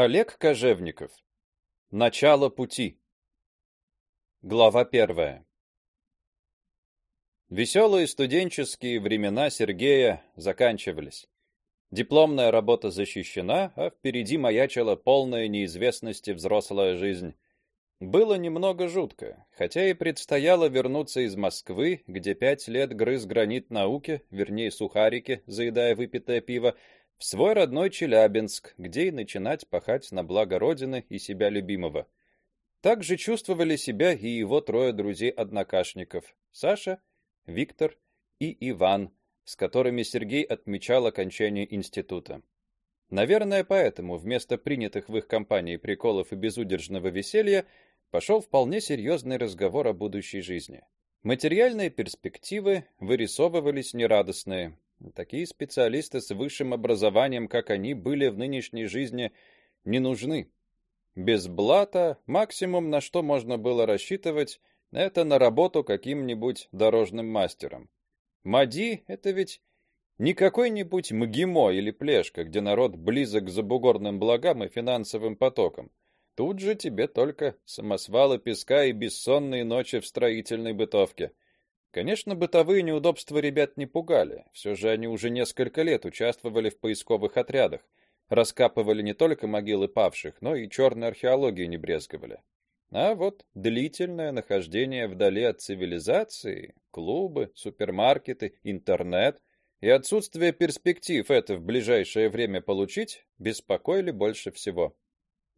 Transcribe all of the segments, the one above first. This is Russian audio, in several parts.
Олег Кожевников. Начало пути. Глава первая. Веселые студенческие времена Сергея заканчивались. Дипломная работа защищена, а впереди маячила полная неизвестности взрослая жизнь. Было немного жутко, хотя и предстояло вернуться из Москвы, где пять лет грыз гранит науки, вернее сухарики, заедая выпитое пиво, в свой родной Челябинск, где и начинать пахать на благо родины и себя любимого. Так же чувствовали себя и его трое друзей-однокашников: Саша, Виктор и Иван, с которыми Сергей отмечал окончание института. Наверное, поэтому вместо принятых в их компании приколов и безудержного веселья пошел вполне серьезный разговор о будущей жизни. Материальные перспективы вырисовывались нерадостные. Такие специалисты с высшим образованием, как они, были в нынешней жизни не нужны. Без блата максимум, на что можно было рассчитывать, это на работу каким-нибудь дорожным мастером. Мади это ведь не какой-нибудь МГИМО или Плешка, где народ близок к забугорным благам и финансовым потокам. Тут же тебе только самосвалы песка и бессонные ночи в строительной бытовке. Конечно, бытовые неудобства ребят не пугали. Все же они уже несколько лет участвовали в поисковых отрядах, раскапывали не только могилы павших, но и черной археологией не брезговали. А вот длительное нахождение вдали от цивилизации, клубы, супермаркеты, интернет и отсутствие перспектив это в ближайшее время получить беспокоили больше всего.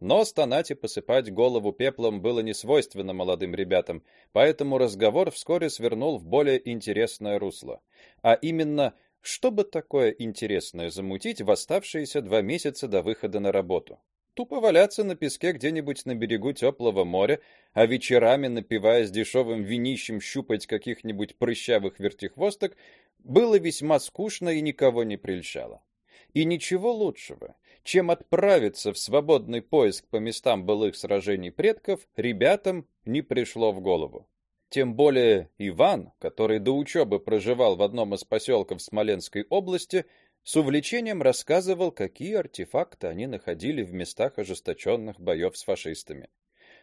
Но стонать и посыпать голову пеплом было не свойственно молодым ребятам, поэтому разговор вскоре свернул в более интересное русло. А именно, что бы такое интересное замутить в оставшиеся два месяца до выхода на работу? Тупо валяться на песке где-нибудь на берегу теплого моря, а вечерами, напиваясь дешевым винищем, щупать каких-нибудь прыщавых вертихвосток, было весьма скучно и никого не прельщало. И ничего лучшего, чем отправиться в свободный поиск по местам былых сражений предков, ребятам не пришло в голову. Тем более Иван, который до учебы проживал в одном из поселков Смоленской области, с увлечением рассказывал, какие артефакты они находили в местах ожесточенных боев с фашистами.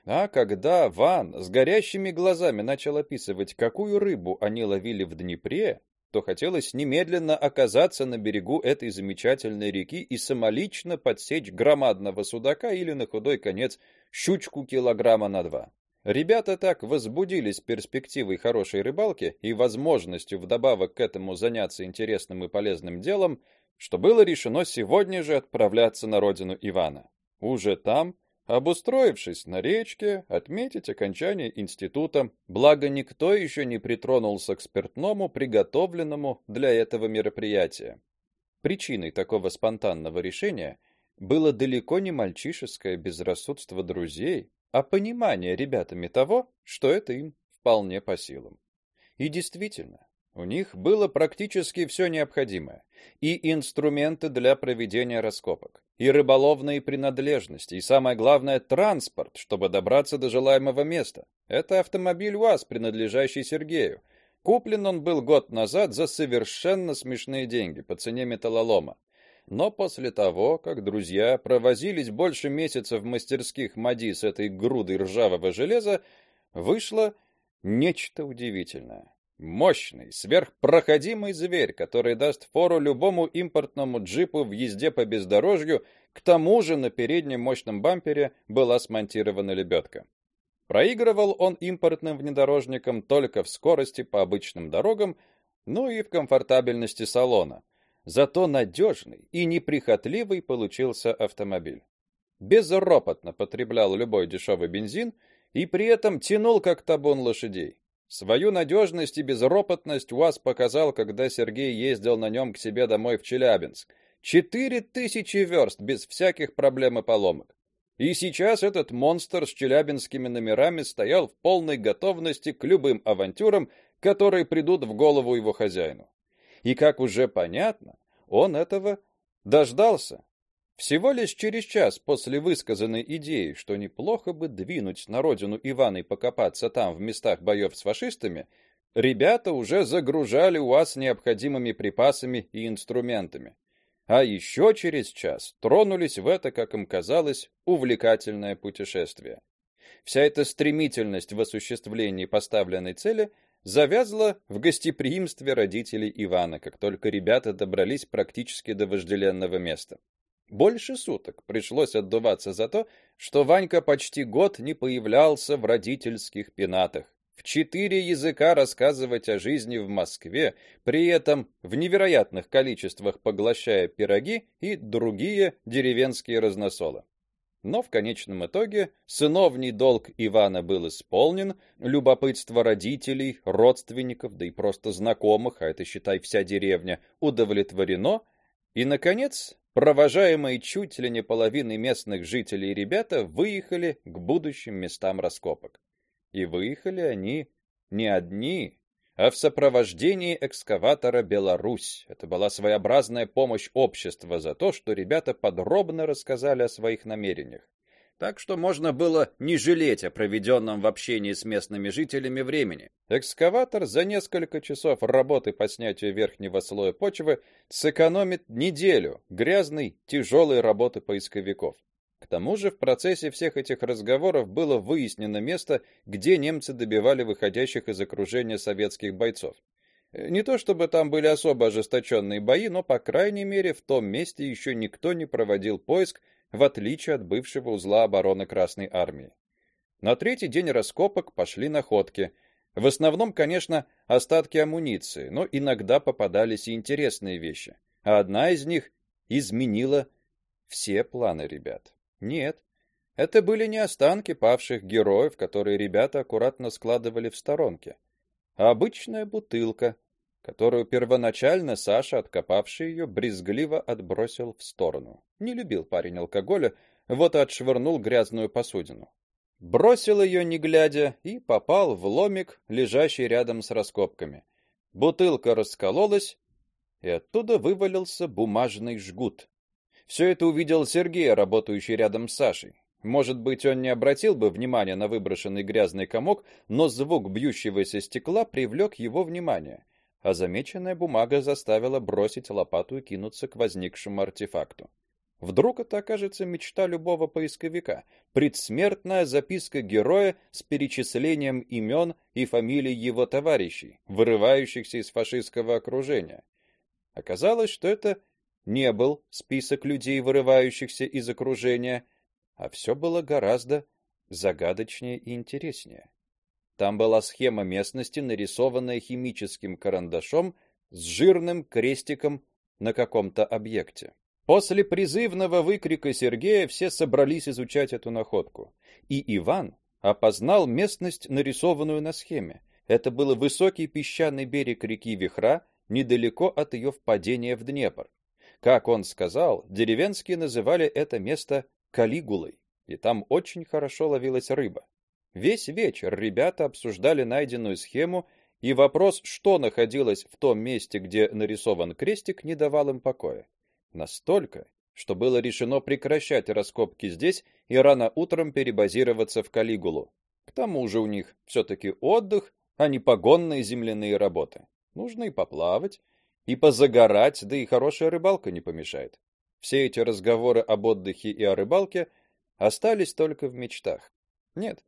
А когда Ван с горящими глазами начал описывать, какую рыбу они ловили в Днепре, то хотелось немедленно оказаться на берегу этой замечательной реки и самолично подсечь громадного судака или на худой конец щучку килограмма на два. Ребята так возбудились перспективой хорошей рыбалки и возможностью вдобавок к этому заняться интересным и полезным делом, что было решено сегодня же отправляться на родину Ивана. Уже там обустроившись на речке, отметить окончание института, благо никто еще не притронулся к спиртному, приготовленному для этого мероприятия. Причиной такого спонтанного решения было далеко не мальчишеское безрассудство друзей, а понимание ребятами того, что это им вполне по силам. И действительно, у них было практически все необходимое: и инструменты для проведения раскопок, и рыболовные принадлежности, и самое главное транспорт, чтобы добраться до желаемого места. Это автомобиль УАЗ, принадлежащий Сергею. Куплен он был год назад за совершенно смешные деньги по цене металлолома. Но после того, как друзья провозились больше месяца в мастерских МАДИ с этой грудой ржавого железа, вышло нечто удивительное. Мощный, сверхпроходимый зверь, который даст фору любому импортному джипу в езде по бездорожью, к тому же на переднем мощном бампере была смонтирована лебедка. Проигрывал он импортным внедорожникам только в скорости по обычным дорогам, ну и в комфортабельности салона. Зато надежный и неприхотливый получился автомобиль. Безропотно потреблял любой дешевый бензин и при этом тянул как табун лошадей. Свою надежность и безропотность УАЗ показал, когда Сергей ездил на нем к себе домой в Челябинск. Четыре тысячи верст без всяких проблем и поломок. И сейчас этот монстр с челябинскими номерами стоял в полной готовности к любым авантюрам, которые придут в голову его хозяину. И как уже понятно, он этого дождался. Всего лишь через час после высказанной идеи, что неплохо бы двинуть на родину Ивана и покопаться там в местах боев с фашистами, ребята уже загружали УАЗ необходимыми припасами и инструментами. а еще через час тронулись в это, как им казалось, увлекательное путешествие. Вся эта стремительность в осуществлении поставленной цели завязла в гостеприимстве родителей Ивана, как только ребята добрались практически до вожделенного места. Больше суток пришлось отдуваться за то, что Ванька почти год не появлялся в родительских пенатах. В четыре языка рассказывать о жизни в Москве, при этом в невероятных количествах поглощая пироги и другие деревенские разносолы. Но в конечном итоге сыновний долг Ивана был исполнен, любопытство родителей, родственников, да и просто знакомых, а это считай вся деревня, удовлетворено, и наконец провожаемые чуть ли не половиной местных жителей ребята выехали к будущим местам раскопок. И выехали они не одни, а в сопровождении экскаватора Беларусь. Это была своеобразная помощь общества за то, что ребята подробно рассказали о своих намерениях. Так что можно было не жалеть о проведенном в общении с местными жителями времени. Экскаватор за несколько часов работы по снятию верхнего слоя почвы сэкономит неделю грязной, тяжелой работы поисковиков. К тому же в процессе всех этих разговоров было выяснено место, где немцы добивали выходящих из окружения советских бойцов. Не то чтобы там были особо ожесточенные бои, но по крайней мере в том месте еще никто не проводил поиск в отличие от бывшего узла обороны Красной армии. На третий день раскопок пошли находки. В основном, конечно, остатки амуниции, но иногда попадались и интересные вещи. А одна из них изменила все планы ребят. Нет, это были не останки павших героев, которые ребята аккуратно складывали в сторонке, а обычная бутылка, которую первоначально Саша, откопавший ее, брезгливо отбросил в сторону. Не любил парень алкоголя, вот и отшвырнул грязную посудину. Бросил ее не глядя и попал в ломик, лежащий рядом с раскопками. Бутылка раскололась, и оттуда вывалился бумажный жгут. Все это увидел Сергей, работающий рядом с Сашей. Может быть, он не обратил бы внимания на выброшенный грязный комок, но звук бьющегося стекла привлек его внимание а замеченная бумага заставила бросить лопату и кинуться к возникшему артефакту. Вдруг это окажется мечта любого поисковика предсмертная записка героя с перечислением имен и фамилий его товарищей, вырывающихся из фашистского окружения. Оказалось, что это не был список людей, вырывающихся из окружения, а все было гораздо загадочнее и интереснее. Там была схема местности, нарисованная химическим карандашом с жирным крестиком на каком-то объекте. После призывного выкрика Сергея все собрались изучать эту находку, и Иван опознал местность, нарисованную на схеме. Это был высокий песчаный берег реки Вихра, недалеко от ее впадения в Днепр. Как он сказал, деревенские называли это место Калигулой, и там очень хорошо ловилась рыба. Весь вечер ребята обсуждали найденную схему, и вопрос, что находилось в том месте, где нарисован крестик, не давал им покоя. Настолько, что было решено прекращать раскопки здесь и рано утром перебазироваться в Калигулу. К тому же у них все таки отдых, а не погонные земляные работы. Нужно и поплавать, и позагорать, да и хорошая рыбалка не помешает. Все эти разговоры об отдыхе и о рыбалке остались только в мечтах. Нет,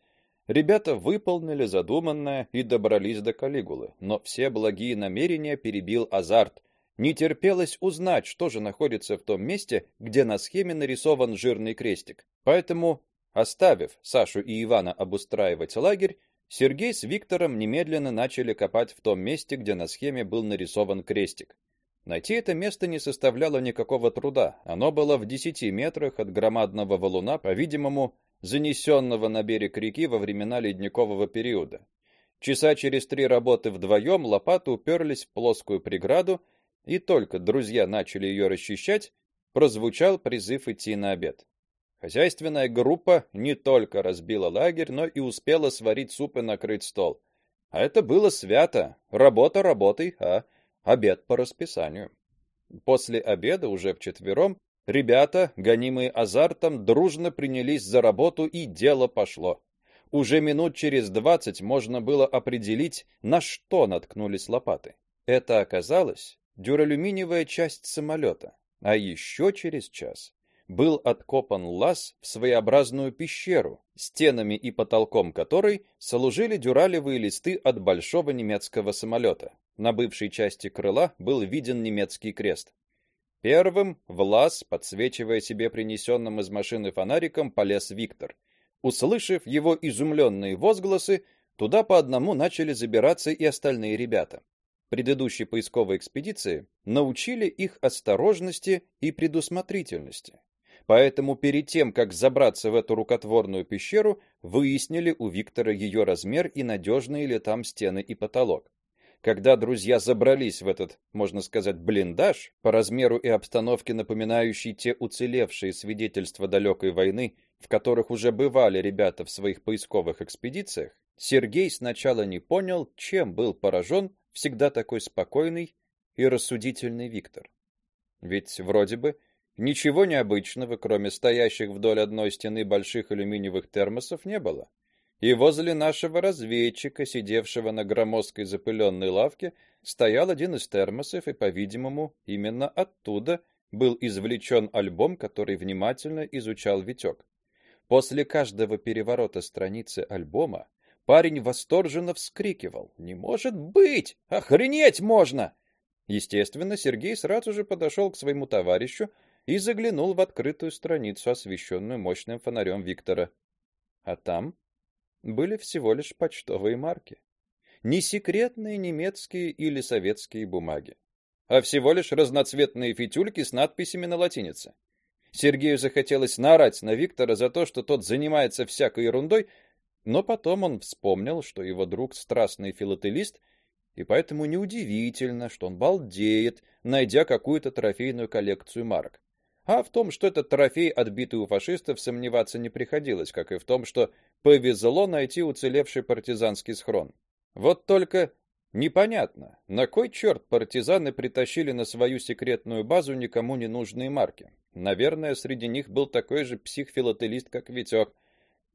Ребята выполнили задуманное и добрались до Калигулы, но все благие намерения перебил азарт. Не терпелось узнать, что же находится в том месте, где на схеме нарисован жирный крестик. Поэтому, оставив Сашу и Ивана обустраивать лагерь, Сергей с Виктором немедленно начали копать в том месте, где на схеме был нарисован крестик. Найти это место не составляло никакого труда. Оно было в десяти метрах от громадного валуна, по-видимому, занесенного на берег реки во времена ледникового периода. Часа через три работы вдвоем лопаты уперлись в плоскую преграду, и только друзья начали ее расчищать, прозвучал призыв идти на обед. Хозяйственная группа не только разбила лагерь, но и успела сварить суп и накрыть стол. А это было свято. Работа работой, а обед по расписанию. После обеда уже вчетвером Ребята, гонимые азартом, дружно принялись за работу, и дело пошло. Уже минут через двадцать можно было определить, на что наткнулись лопаты. Это оказалось дюралюминиевая часть самолета. А еще через час был откопан лаз в своеобразную пещеру, стенами и потолком которой служили дюралевые листы от большого немецкого самолета. На бывшей части крыла был виден немецкий крест. Первым в лаз, подсвечивая себе принесенным из машины фонариком, полез Виктор. Услышав его изумленные возгласы, туда по одному начали забираться и остальные ребята. Предыдущие поисковые экспедиции научили их осторожности и предусмотрительности. Поэтому перед тем, как забраться в эту рукотворную пещеру, выяснили у Виктора ее размер и надежные ли там стены и потолок. Когда друзья забрались в этот, можно сказать, блиндаж, по размеру и обстановке напоминающий те уцелевшие свидетельства далекой войны, в которых уже бывали ребята в своих поисковых экспедициях, Сергей сначала не понял, чем был поражен всегда такой спокойный и рассудительный Виктор. Ведь вроде бы ничего необычного, кроме стоящих вдоль одной стены больших алюминиевых термосов, не было. И возле нашего разведчика, сидевшего на громоздкой запыленной лавке, стоял один из термосов, и, по-видимому, именно оттуда был извлечен альбом, который внимательно изучал Витек. После каждого переворота страницы альбома парень восторженно вскрикивал: "Не может быть! Охренеть можно!" Естественно, Сергей сразу же подошел к своему товарищу и заглянул в открытую страницу, освещенную мощным фонарем Виктора. А там были всего лишь почтовые марки. Не секретные немецкие или советские бумаги, а всего лишь разноцветные фитюльки с надписями на латинице. Сергею захотелось наорать на Виктора за то, что тот занимается всякой ерундой, но потом он вспомнил, что его друг страстный филателист, и поэтому неудивительно, что он балдеет, найдя какую-то трофейную коллекцию марок. А в том, что этот трофей отбитый у фашистов, сомневаться не приходилось, как и в том, что повезло найти уцелевший партизанский схрон. Вот только непонятно, на кой черт партизаны притащили на свою секретную базу никому не нужные марки. Наверное, среди них был такой же псих-филателист, как Витек.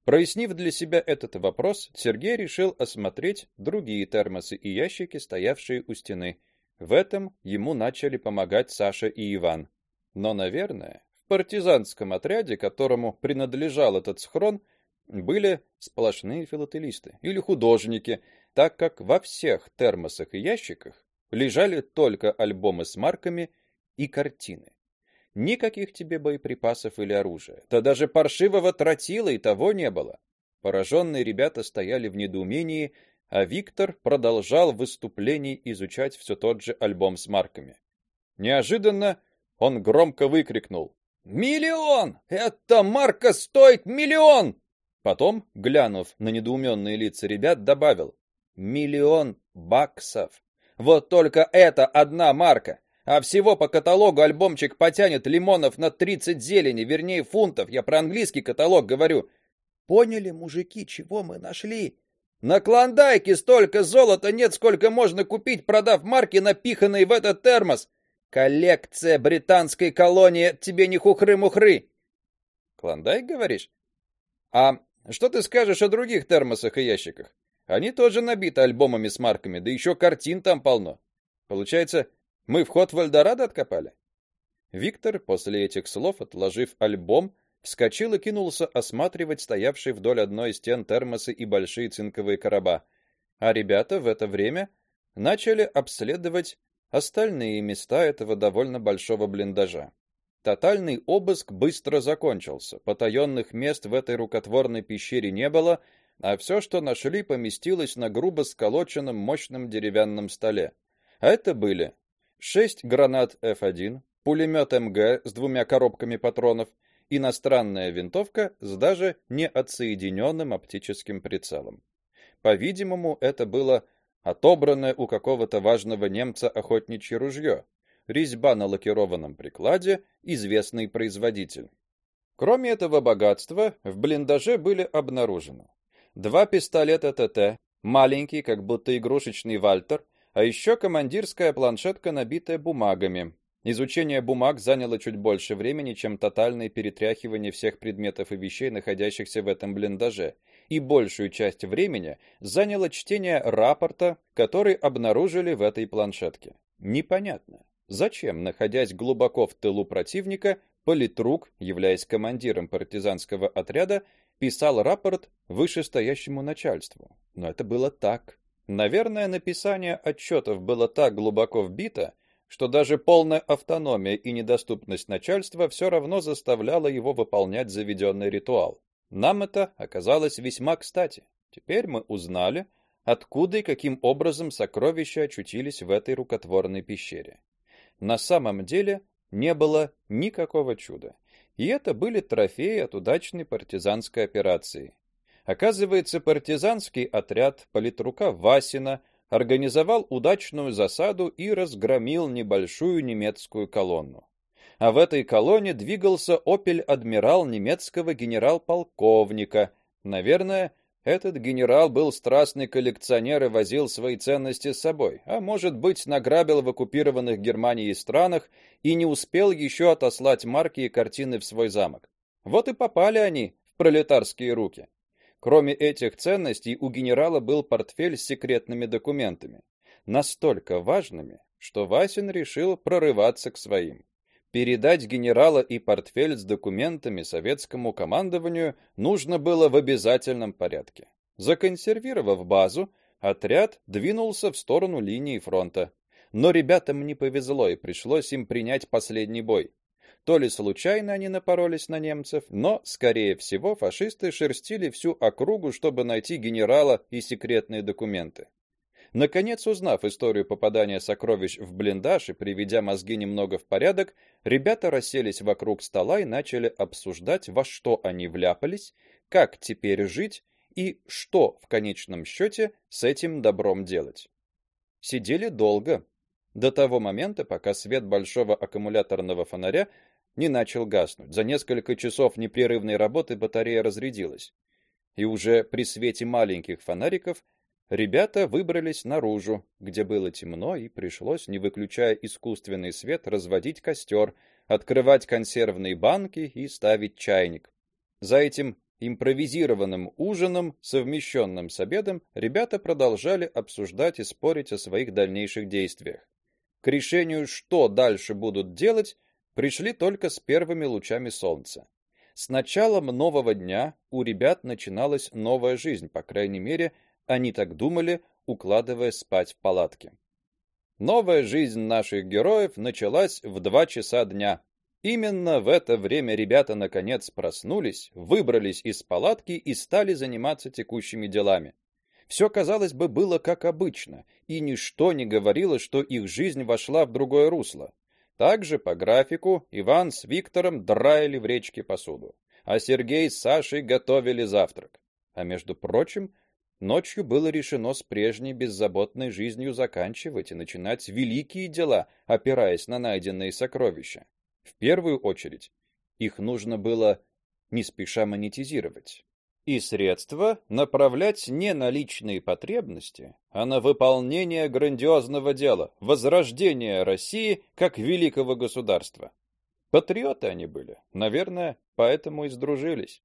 Прояснив для себя этот вопрос, Сергей решил осмотреть другие термосы и ящики, стоявшие у стены. В этом ему начали помогать Саша и Иван. Но, наверное, в партизанском отряде, которому принадлежал этот схрон, были сплошные филателисты или художники, так как во всех термосах и ящиках лежали только альбомы с марками и картины. Никаких тебе боеприпасов или оружия. Да даже паршивого тротила и того не было. Пораженные ребята стояли в недоумении, а Виктор продолжал в изучать все тот же альбом с марками. Неожиданно он громко выкрикнул: "Миллион! Эта марка стоит миллион!" Потом, глянув на недоуменные лица ребят, добавил: "Миллион баксов. Вот только это одна марка, а всего по каталогу альбомчик потянет лимонов на 30 зелени, вернее фунтов. Я про английский каталог говорю. Поняли, мужики, чего мы нашли? На Клондайке столько золота нет, сколько можно купить, продав марки, напиханные в этот термос. Коллекция британской колонии, тебе не хухры-мухры. Клондайк, говоришь? А что ты скажешь о других термосах и ящиках? Они тоже набиты альбомами с марками, да еще картин там полно. Получается, мы вход в Эльдорадо откопали. Виктор после этих слов, отложив альбом, вскочил и кинулся осматривать стоявшие вдоль одной из стен термосы и большие цинковые короба. А ребята в это время начали обследовать остальные места этого довольно большого блиндажа. Тотальный обыск быстро закончился. Потаенных мест в этой рукотворной пещере не было, а все, что нашли, поместилось на грубо сколоченном мощном деревянном столе. А это были шесть гранат F1, пулемет МГ с двумя коробками патронов, иностранная винтовка с даже не отсоединенным оптическим прицелом. По-видимому, это было отобранное у какого-то важного немца охотничье ружье, резьба на лакированном прикладе, известный производитель. Кроме этого богатства, в блиндаже были обнаружены два пистолета ТТ, маленький, как будто игрушечный Вальтер, а еще командирская планшетка, набитая бумагами. Изучение бумаг заняло чуть больше времени, чем тотальное перетряхивание всех предметов и вещей, находящихся в этом блиндаже и большую часть времени заняло чтение рапорта, который обнаружили в этой планшетке. Непонятно, Зачем, находясь глубоко в тылу противника, политрук, являясь командиром партизанского отряда, писал рапорт вышестоящему начальству? Но это было так. Наверное, написание отчетов было так глубоко вбито, что даже полная автономия и недоступность начальства все равно заставляла его выполнять заведенный ритуал. Нам это оказалось весьма кстати. Теперь мы узнали, откуда и каким образом сокровища очутились в этой рукотворной пещере. На самом деле не было никакого чуда. И это были трофеи от удачной партизанской операции. Оказывается, партизанский отряд политрука Васина организовал удачную засаду и разгромил небольшую немецкую колонну. А в этой колонне двигался опель-адмирал немецкого генерал-полковника, наверное, этот генерал был страстный коллекционер и возил свои ценности с собой, а может быть, награбил в оккупированных Германией странах и не успел еще отослать марки и картины в свой замок. Вот и попали они в пролетарские руки. Кроме этих ценностей, у генерала был портфель с секретными документами, настолько важными, что Васин решил прорываться к своим. Передать генерала и портфель с документами советскому командованию нужно было в обязательном порядке. Законсервировав базу, отряд двинулся в сторону линии фронта. Но ребятам не повезло, и пришлось им принять последний бой. То ли случайно они напоролись на немцев, но скорее всего фашисты шерстили всю округу, чтобы найти генерала и секретные документы. Наконец, узнав историю попадания сокровищ в блиндаж и приведя мозги немного в порядок, ребята расселись вокруг стола и начали обсуждать, во что они вляпались, как теперь жить и что в конечном счете с этим добром делать. Сидели долго, до того момента, пока свет большого аккумуляторного фонаря не начал гаснуть. За несколько часов непрерывной работы батарея разрядилась. И уже при свете маленьких фонариков Ребята выбрались наружу, где было темно, и пришлось, не выключая искусственный свет, разводить костер, открывать консервные банки и ставить чайник. За этим импровизированным ужином, совмещенным с обедом, ребята продолжали обсуждать и спорить о своих дальнейших действиях. К решению, что дальше будут делать, пришли только с первыми лучами солнца. С началом нового дня у ребят начиналась новая жизнь, по крайней мере, они так думали, укладываясь спать в палатке. Новая жизнь наших героев началась в два часа дня. Именно в это время ребята наконец проснулись, выбрались из палатки и стали заниматься текущими делами. Все, казалось бы, было как обычно, и ничто не говорило, что их жизнь вошла в другое русло. Также по графику Иван с Виктором драили в речке посуду, а Сергей с Сашей готовили завтрак. А между прочим, Ночью было решено с прежней беззаботной жизнью заканчивать и начинать великие дела, опираясь на найденные сокровища. В первую очередь, их нужно было не спеша монетизировать. И средства направлять не на личные потребности, а на выполнение грандиозного дела возрождение России как великого государства. Патриоты они были, наверное, поэтому и сдружились.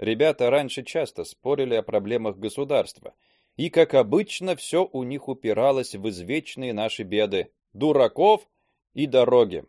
Ребята раньше часто спорили о проблемах государства, и как обычно, все у них упиралось в извечные наши беды: дураков и дороги.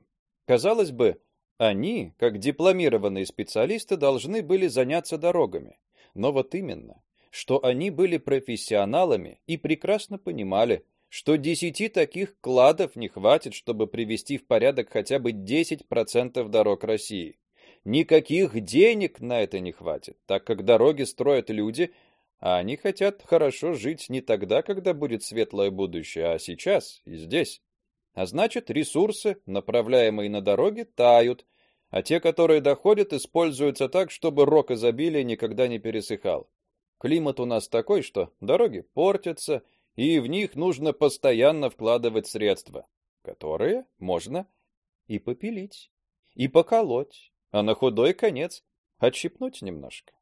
Казалось бы, они, как дипломированные специалисты, должны были заняться дорогами. Но вот именно, что они были профессионалами и прекрасно понимали, что десяти таких кладов не хватит, чтобы привести в порядок хотя бы 10% дорог России никаких денег на это не хватит, так как дороги строят люди, а они хотят хорошо жить не тогда, когда будет светлое будущее, а сейчас и здесь. А значит, ресурсы, направляемые на дороги, тают, а те, которые доходят, используются так, чтобы рок изобилия никогда не пересыхал. Климат у нас такой, что дороги портятся, и в них нужно постоянно вкладывать средства, которые можно и попилить, и поколоть, а на худой конец отщипнуть немножко.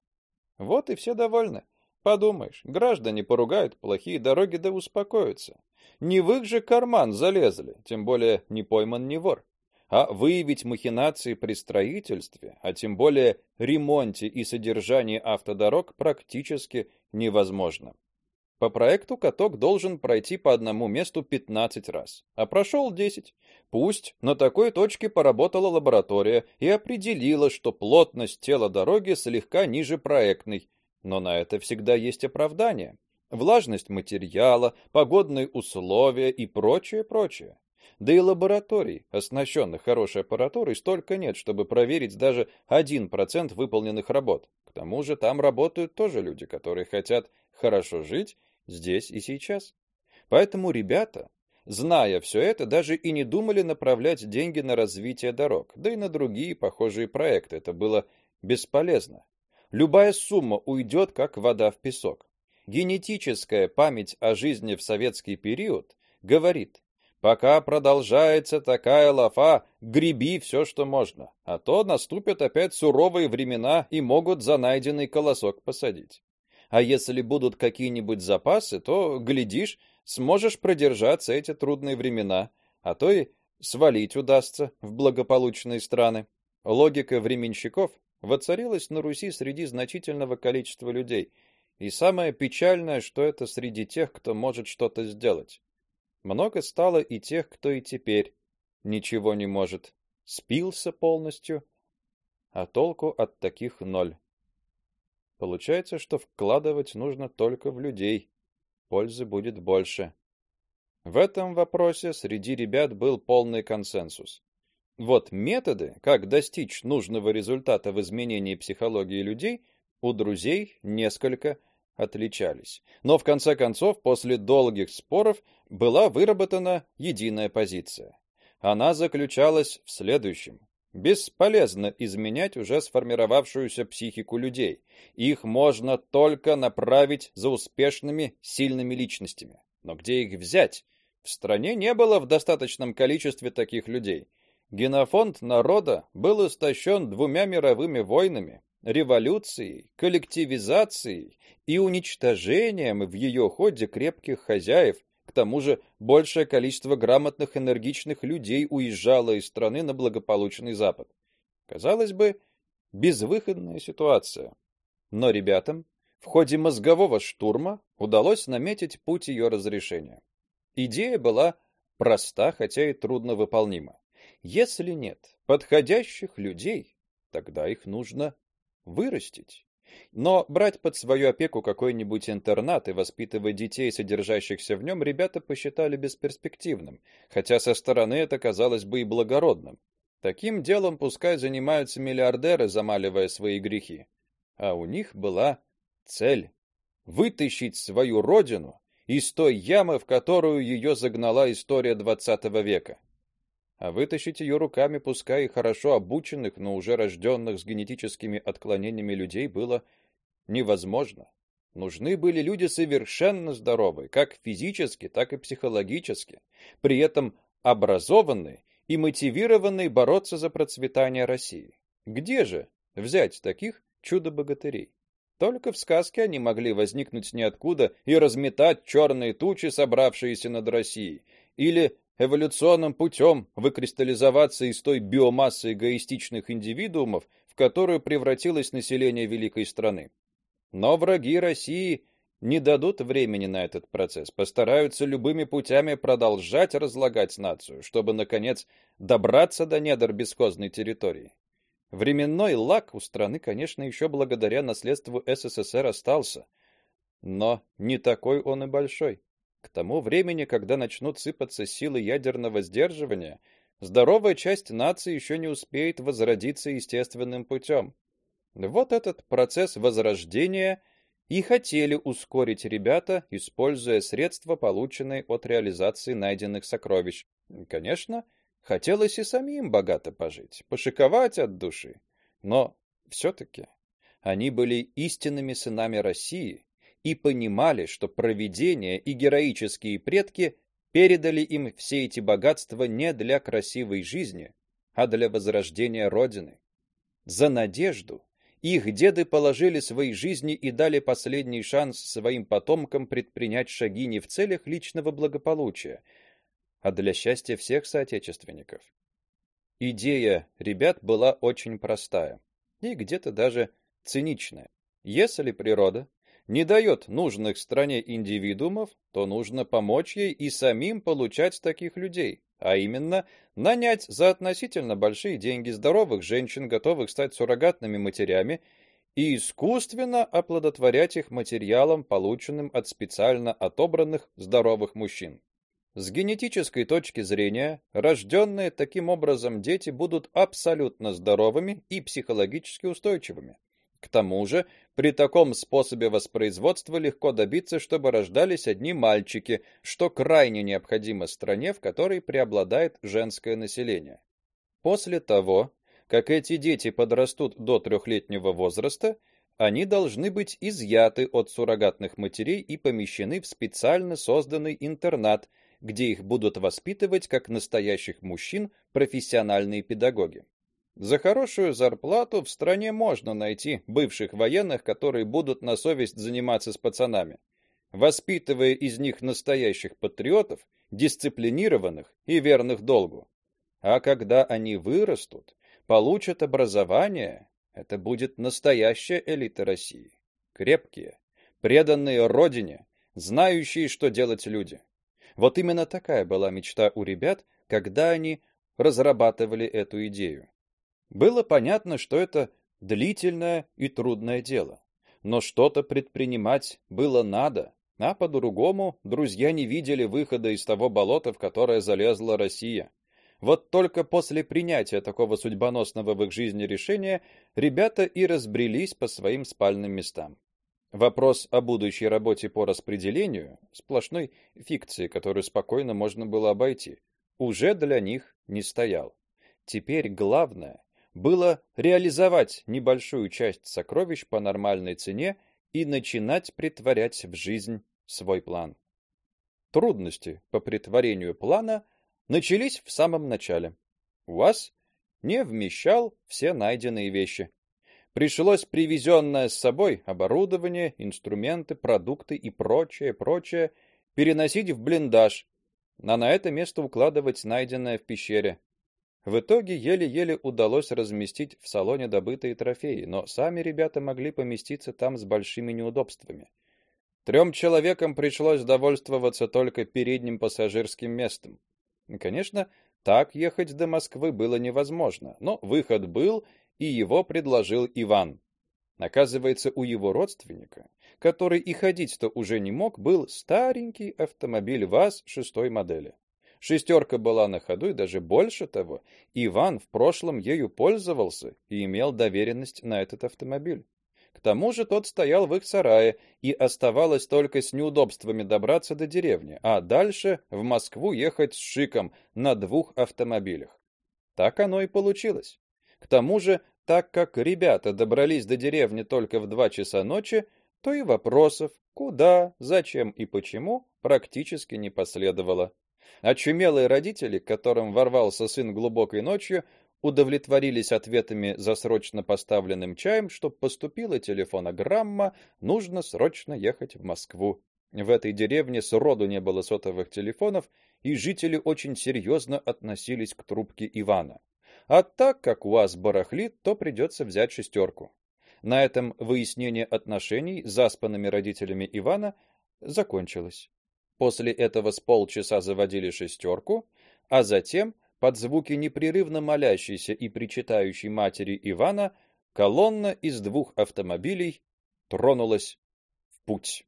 Вот и все довольны. Подумаешь, граждане поругают плохие дороги да успокоятся. Не в их же карман залезли, тем более не пойман не вор. А выявить махинации при строительстве, а тем более ремонте и содержании автодорог практически невозможно. По проекту каток должен пройти по одному месту 15 раз, а прошел 10. Пусть на такой точке поработала лаборатория и определила, что плотность тела дороги слегка ниже проектной, но на это всегда есть оправдание. Влажность материала, погодные условия и прочее, прочее. Да и лабораторий, оснащенных хорошей аппаратурой, столько нет, чтобы проверить даже 1% выполненных работ. К тому же там работают тоже люди, которые хотят хорошо жить здесь и сейчас. Поэтому ребята, зная все это, даже и не думали направлять деньги на развитие дорог, да и на другие похожие проекты. Это было бесполезно. Любая сумма уйдет, как вода в песок. Генетическая память о жизни в советский период говорит: пока продолжается такая лафа, греби все, что можно, а то наступят опять суровые времена и могут за найденный колосок посадить. А если будут какие-нибудь запасы, то глядишь, сможешь продержаться эти трудные времена, а то и свалить удастся в благополучные страны. Логика временщиков воцарилась на Руси среди значительного количества людей, и самое печальное, что это среди тех, кто может что-то сделать. Много стало и тех, кто и теперь ничего не может. Спился полностью, а толку от таких ноль. Получается, что вкладывать нужно только в людей. Пользы будет больше. В этом вопросе среди ребят был полный консенсус. Вот методы, как достичь нужного результата в изменении психологии людей, у друзей несколько отличались. Но в конце концов, после долгих споров, была выработана единая позиция. Она заключалась в следующем: Бесполезно изменять уже сформировавшуюся психику людей. Их можно только направить за успешными, сильными личностями. Но где их взять? В стране не было в достаточном количестве таких людей. Генофонд народа был истощен двумя мировыми войнами, революцией, коллективизацией и уничтожением в ее ходе крепких хозяев, к тому же большее количество грамотных, энергичных людей уезжало из страны на благополучный запад. Казалось бы, безвыходная ситуация. Но ребятам в ходе мозгового штурма удалось наметить путь ее разрешения. Идея была проста, хотя и трудно выполнима. Если нет подходящих людей, тогда их нужно вырастить. Но брать под свою опеку какой-нибудь интернат и воспитывать детей, содержащихся в нем, ребята посчитали бесперспективным, хотя со стороны это казалось бы и благородным. Таким делом пускай занимаются миллиардеры, замаливая свои грехи. А у них была цель вытащить свою родину из той ямы, в которую ее загнала история XX века а вытащить ее руками, пускай и хорошо обученных, но уже рожденных с генетическими отклонениями людей было невозможно. Нужны были люди совершенно здоровые, как физически, так и психологически, при этом образованные и мотивированные бороться за процветание России. Где же взять таких чудо-богатырей? Только в сказке они могли возникнуть ниоткуда и разметать черные тучи, собравшиеся над Россией, или эволюционным путем выкристаллизоваться из той биомассы эгоистичных индивидуумов, в которую превратилось население великой страны. Но враги России не дадут времени на этот процесс, постараются любыми путями продолжать разлагать нацию, чтобы наконец добраться до недр бесхозной территории. Временной лак у страны, конечно, еще благодаря наследству СССР остался, но не такой он и большой. К тому времени, когда начнут сыпаться силы ядерного сдерживания, здоровая часть нации еще не успеет возродиться естественным путем. Вот этот процесс возрождения и хотели ускорить ребята, используя средства, полученные от реализации найденных сокровищ. Конечно, хотелось и самим богато пожить, пошиковать от души, но все таки они были истинными сынами России и понимали, что провидение и героические предки передали им все эти богатства не для красивой жизни, а для возрождения родины. За надежду их деды положили свои жизни и дали последний шанс своим потомкам предпринять шаги не в целях личного благополучия, а для счастья всех соотечественников. Идея ребят была очень простая и где-то даже циничная. Если природа не дает нужных стране индивидуумов, то нужно помочь ей и самим получать таких людей, а именно нанять за относительно большие деньги здоровых женщин, готовых стать суррогатными матерями, и искусственно оплодотворять их материалом, полученным от специально отобранных здоровых мужчин. С генетической точки зрения, рожденные таким образом дети будут абсолютно здоровыми и психологически устойчивыми. К тому же, при таком способе воспроизводства легко добиться, чтобы рождались одни мальчики, что крайне необходимо стране, в которой преобладает женское население. После того, как эти дети подрастут до трехлетнего возраста, они должны быть изъяты от суррогатных матерей и помещены в специально созданный интернат, где их будут воспитывать как настоящих мужчин профессиональные педагоги. За хорошую зарплату в стране можно найти бывших военных, которые будут на совесть заниматься с пацанами, воспитывая из них настоящих патриотов, дисциплинированных и верных долгу. А когда они вырастут, получат образование, это будет настоящая элита России. Крепкие, преданные родине, знающие, что делать люди. Вот именно такая была мечта у ребят, когда они разрабатывали эту идею. Было понятно, что это длительное и трудное дело, но что-то предпринимать было надо, а по-другому друзья не видели выхода из того болота, в которое залезла Россия. Вот только после принятия такого судьбоносного в их жизни решения ребята и разбрелись по своим спальным местам. Вопрос о будущей работе по распределению, сплошной фикции, которую спокойно можно было обойти, уже для них не стоял. Теперь главное было реализовать небольшую часть сокровищ по нормальной цене и начинать притворять в жизнь свой план. Трудности по притворению плана начались в самом начале. УАЗ не вмещал все найденные вещи. Пришлось привезенное с собой оборудование, инструменты, продукты и прочее, прочее переносить в блиндаж, а на это место укладывать найденное в пещере. В итоге еле-еле удалось разместить в салоне добытые трофеи, но сами ребята могли поместиться там с большими неудобствами. Трем человекам пришлось довольствоваться только передним пассажирским местом. Конечно, так ехать до Москвы было невозможно, но выход был, и его предложил Иван. Оказывается, у его родственника, который и ходить-то уже не мог, был старенький автомобиль ВАЗ шестой модели. Шестерка была на ходу и даже больше того, Иван в прошлом ею пользовался и имел доверенность на этот автомобиль. К тому же тот стоял в их сарае, и оставалось только с неудобствами добраться до деревни, а дальше в Москву ехать с шиком на двух автомобилях. Так оно и получилось. К тому же, так как ребята добрались до деревни только в два часа ночи, то и вопросов, куда, зачем и почему, практически не последовало. Очумелые родители, к которым ворвался сын глубокой ночью, удовлетворились ответами за срочно поставленным чаем, что поступила телефонограмма, нужно срочно ехать в Москву. В этой деревне сроду не было сотовых телефонов, и жители очень серьезно относились к трубке Ивана. А так как у вас барахлит, то придется взять шестерку. На этом выяснение отношений с заспанными родителями Ивана закончилось. После этого с полчаса заводили шестерку, а затем под звуки непрерывно молящейся и причитающей матери Ивана колонна из двух автомобилей тронулась в путь.